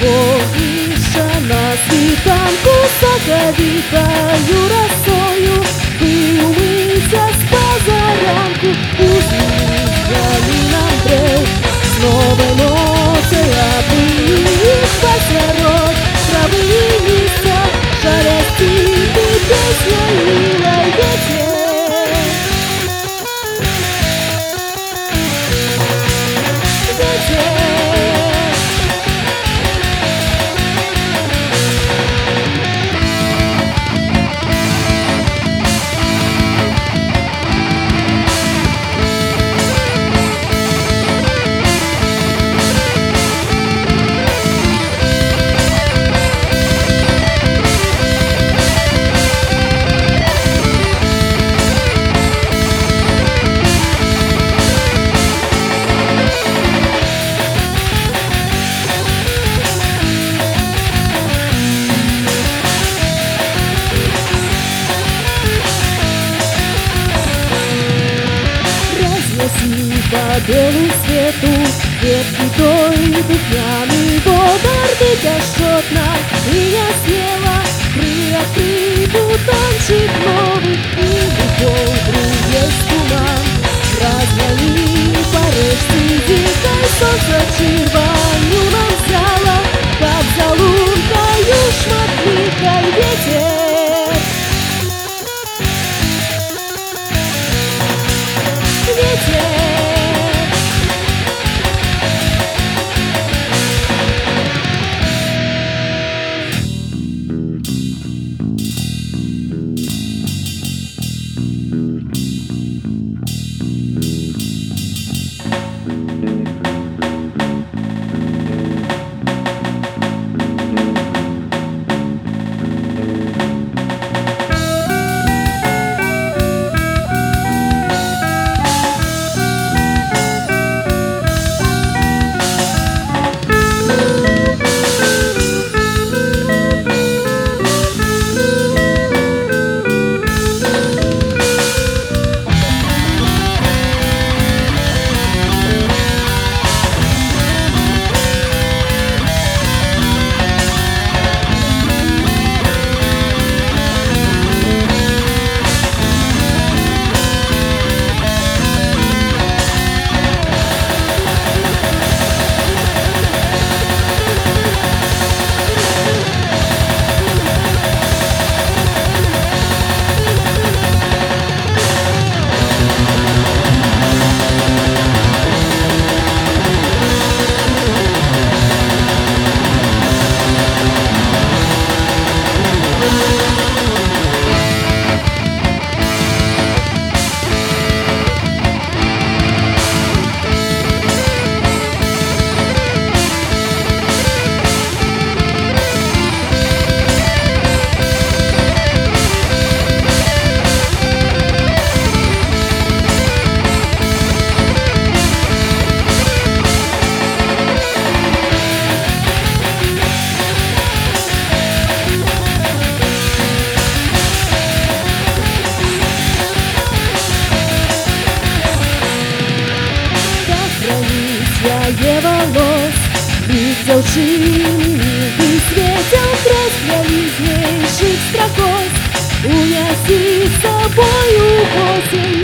Вогіша на світанку Саковітою росою Ти умийся з позаранку Пусти галінам трев З новим а аби їх Белу свету Ветки той духмяный водор Бегашотно и крае волос Видел шинник и светил кровь для виднейших Уноси с собой осень